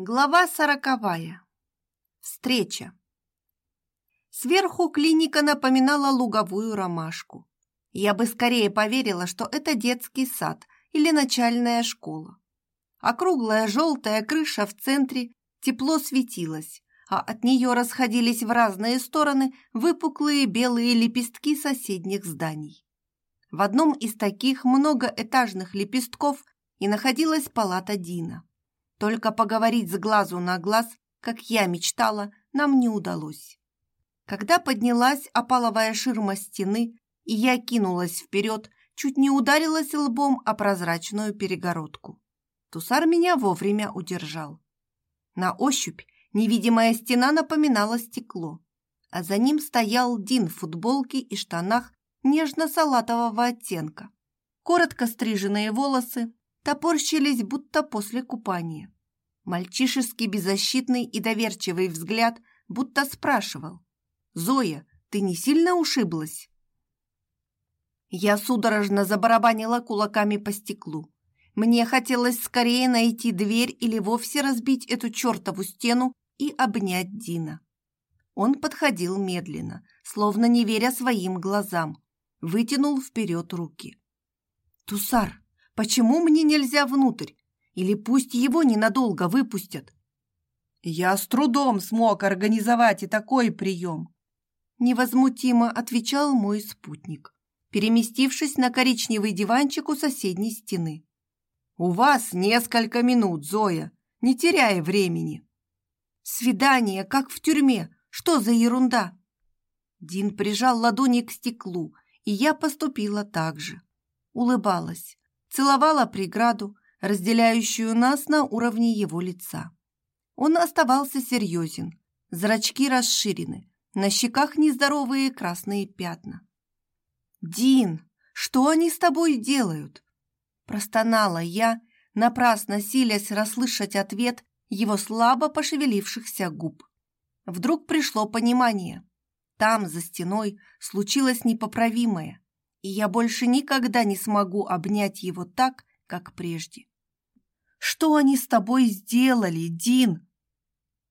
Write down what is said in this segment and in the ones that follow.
Глава сороковая. Встреча. Сверху клиника напоминала луговую ромашку. Я бы скорее поверила, что это детский сад или начальная школа. Округлая желтая крыша в центре тепло светилась, а от нее расходились в разные стороны выпуклые белые лепестки соседних зданий. В одном из таких многоэтажных лепестков и находилась палата Дина. Только поговорить с глазу на глаз, как я мечтала, нам не удалось. Когда поднялась опаловая ширма стены, и я кинулась вперед, чуть не ударилась лбом о прозрачную перегородку. Тусар меня вовремя удержал. На ощупь невидимая стена напоминала стекло, а за ним стоял Дин в футболке и штанах нежно-салатового оттенка. Коротко стриженные волосы, топорщились, будто после купания. Мальчишеский беззащитный и доверчивый взгляд будто спрашивал. «Зоя, ты не сильно ушиблась?» Я судорожно забарабанила кулаками по стеклу. Мне хотелось скорее найти дверь или вовсе разбить эту чертову стену и обнять Дина. Он подходил медленно, словно не веря своим глазам, вытянул вперед руки. «Тусар, Почему мне нельзя внутрь? Или пусть его ненадолго выпустят? Я с трудом смог организовать и такой прием. Невозмутимо отвечал мой спутник, переместившись на коричневый диванчик у соседней стены. У вас несколько минут, Зоя, не теряя времени. Свидание, как в тюрьме. Что за ерунда? Дин прижал ладони к стеклу, и я поступила так же. Улыбалась целовала преграду, разделяющую нас на уровне его лица. Он оставался серьезен, зрачки расширены, на щеках нездоровые красные пятна. «Дин, что они с тобой делают?» Простонала я, напрасно силясь расслышать ответ его слабо пошевелившихся губ. Вдруг пришло понимание. Там, за стеной, случилось непоправимое и я больше никогда не смогу обнять его так, как прежде. «Что они с тобой сделали, Дин?»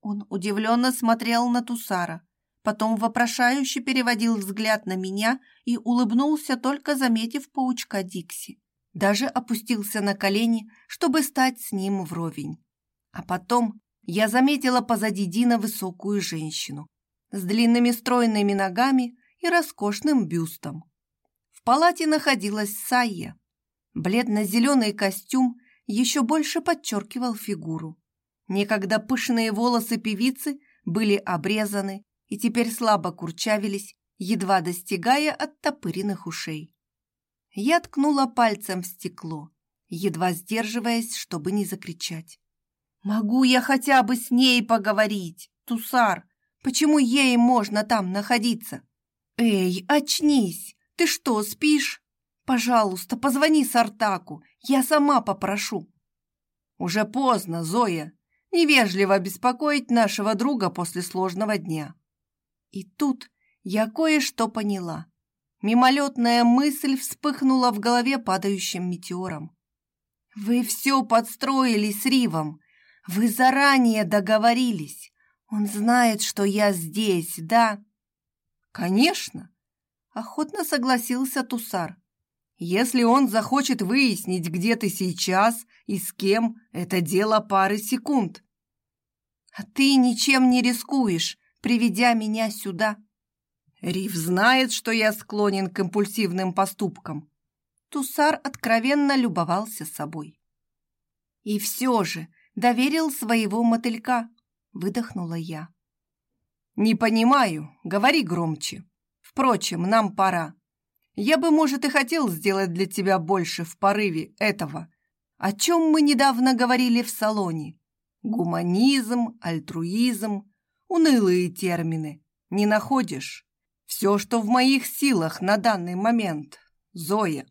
Он удивленно смотрел на Тусара, потом вопрошающе переводил взгляд на меня и улыбнулся, только заметив паучка Дикси. Даже опустился на колени, чтобы стать с ним вровень. А потом я заметила позади Дина высокую женщину с длинными стройными ногами и роскошным бюстом палате находилась Сайя. Бледно-зеленый костюм еще больше подчеркивал фигуру. Некогда пышные волосы певицы были обрезаны и теперь слабо курчавились, едва достигая оттопыренных ушей. Я ткнула пальцем в стекло, едва сдерживаясь, чтобы не закричать. «Могу я хотя бы с ней поговорить, Тусар? Почему ей можно там находиться? Эй, очнись! Ты что, спишь? Пожалуйста, позвони Сартаку, я сама попрошу. Уже поздно, Зоя. Невежливо беспокоить нашего друга после сложного дня. И тут я кое-что поняла. Мимолетная мысль вспыхнула в голове падающим метеором. Вы все подстроили с Ривом. Вы заранее договорились. Он знает, что я здесь, да? Конечно, Охотно согласился Тусар. Если он захочет выяснить, где ты сейчас и с кем, это дело пары секунд. А ты ничем не рискуешь, приведя меня сюда. Риф знает, что я склонен к импульсивным поступкам. Тусар откровенно любовался собой. И все же доверил своего мотылька, выдохнула я. Не понимаю, говори громче. Впрочем, нам пора. Я бы, может, и хотел сделать для тебя больше в порыве этого, о чем мы недавно говорили в салоне. Гуманизм, альтруизм, унылые термины. Не находишь? Все, что в моих силах на данный момент. Зоя.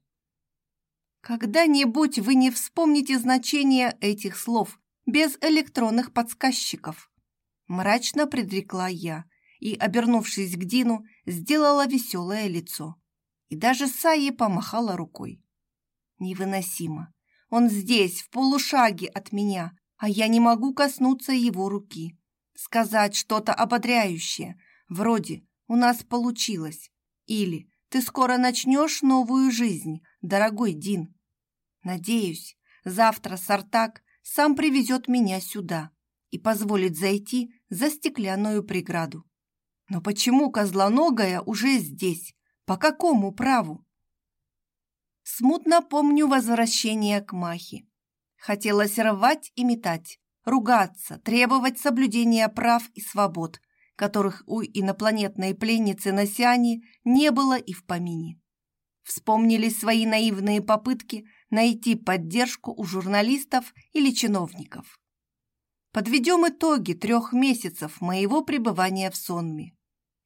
Когда-нибудь вы не вспомните значение этих слов без электронных подсказчиков. Мрачно предрекла я и, обернувшись к Дину, сделала веселое лицо. И даже Саи помахала рукой. Невыносимо. Он здесь, в полушаге от меня, а я не могу коснуться его руки. Сказать что-то ободряющее, вроде «у нас получилось» или «ты скоро начнешь новую жизнь, дорогой Дин». Надеюсь, завтра Сартак сам привезет меня сюда и позволит зайти за стеклянную преграду. Но почему козлоногая уже здесь? По какому праву? Смутно помню возвращение к Махе. Хотелось рвать и метать, ругаться, требовать соблюдения прав и свобод, которых у инопланетной пленницы на Сиане не было и в помине. Вспомнились свои наивные попытки найти поддержку у журналистов или чиновников. Подведем итоги трех месяцев моего пребывания в сонме.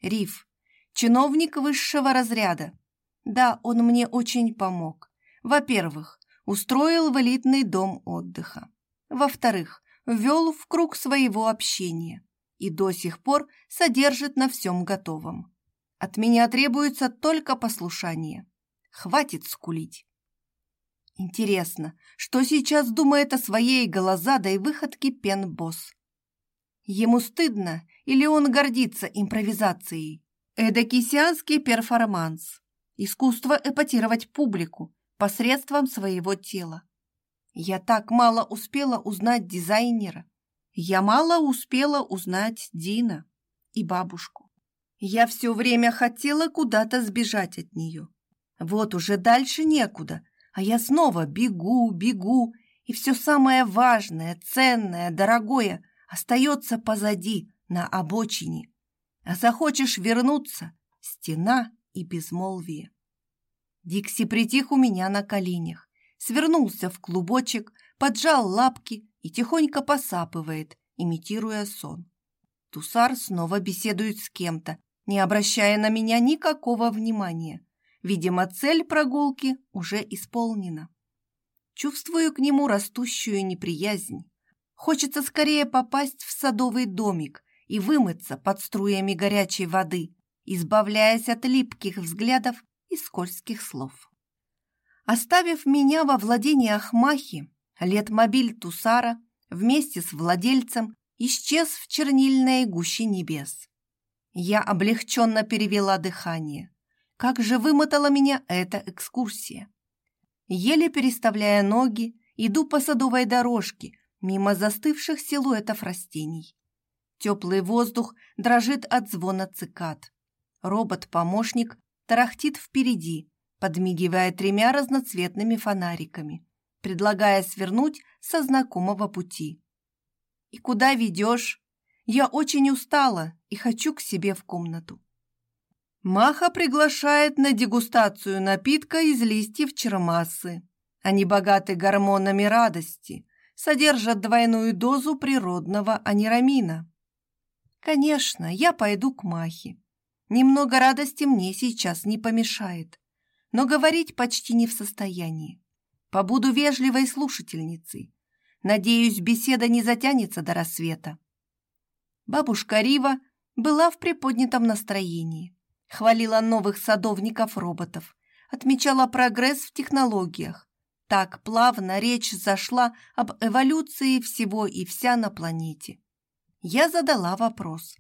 Риф, чиновник высшего разряда, да, он мне очень помог. Во-первых, устроил в элитный дом отдыха. Во-вторых, ввел в круг своего общения и до сих пор содержит на всем готовом. От меня требуется только послушание. Хватит скулить. Интересно, что сейчас думает о своей голозадой выходке Пен-босс? Ему стыдно или он гордится импровизацией? Эдакий сианский перформанс искусство эпатировать публику посредством своего тела. Я так мало успела узнать дизайнера. Я мало успела узнать Дина и бабушку. Я все время хотела куда-то сбежать от нее. Вот уже дальше некуда, а я снова бегу, бегу, и все самое важное, ценное, дорогое остается позади, на обочине. А захочешь вернуться — стена и безмолвие. Дикси притих у меня на коленях, свернулся в клубочек, поджал лапки и тихонько посапывает, имитируя сон. Тусар снова беседует с кем-то, не обращая на меня никакого внимания. Видимо, цель прогулки уже исполнена. Чувствую к нему растущую неприязнь. Хочется скорее попасть в садовый домик и вымыться под струями горячей воды, избавляясь от липких взглядов и скользких слов. Оставив меня во владениях Махи, летмобиль Тусара вместе с владельцем исчез в чернильной гуще небес. Я облегченно перевела дыхание. Как же вымотала меня эта экскурсия! Еле переставляя ноги, иду по садовой дорожке мимо застывших силуэтов растений. Теплый воздух дрожит от звона цикад. Робот-помощник тарахтит впереди, подмигивая тремя разноцветными фонариками, предлагая свернуть со знакомого пути. «И куда ведешь? Я очень устала и хочу к себе в комнату». Маха приглашает на дегустацию напитка из листьев чермасы. Они богаты гормонами радости, содержат двойную дозу природного анирамина. Конечно, я пойду к Махе. Немного радости мне сейчас не помешает, но говорить почти не в состоянии. Побуду вежливой слушательницей. Надеюсь, беседа не затянется до рассвета. Бабушка Рива была в приподнятом настроении, хвалила новых садовников-роботов, отмечала прогресс в технологиях, так плавно речь зашла об эволюции всего и вся на планете. Я задала вопрос.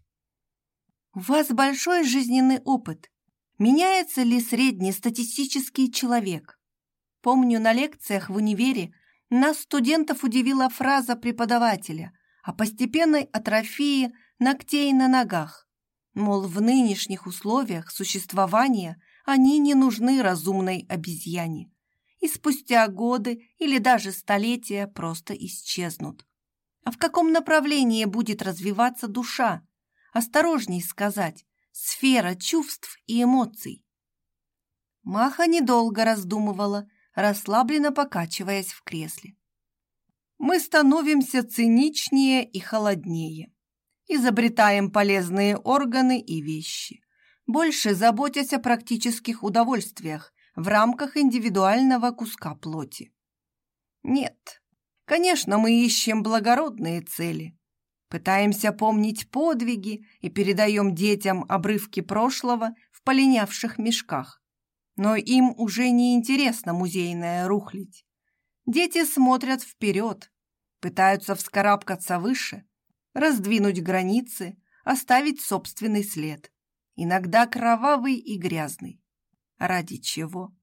«У вас большой жизненный опыт. Меняется ли среднестатистический человек?» Помню, на лекциях в универе нас, студентов, удивила фраза преподавателя о постепенной атрофии ногтей на ногах. Мол, в нынешних условиях существования они не нужны разумной обезьяне и спустя годы или даже столетия просто исчезнут. А в каком направлении будет развиваться душа? Осторожней сказать, сфера чувств и эмоций. Маха недолго раздумывала, расслабленно покачиваясь в кресле. Мы становимся циничнее и холоднее. Изобретаем полезные органы и вещи, больше заботясь о практических удовольствиях, в рамках индивидуального куска плоти. Нет, конечно, мы ищем благородные цели, пытаемся помнить подвиги и передаем детям обрывки прошлого в полинявших мешках. Но им уже не интересна музейная рухлядь. Дети смотрят вперед, Пытаются вскарабкаться выше, раздвинуть границы, оставить собственный след. Иногда кровавый и грязный. Ради чего?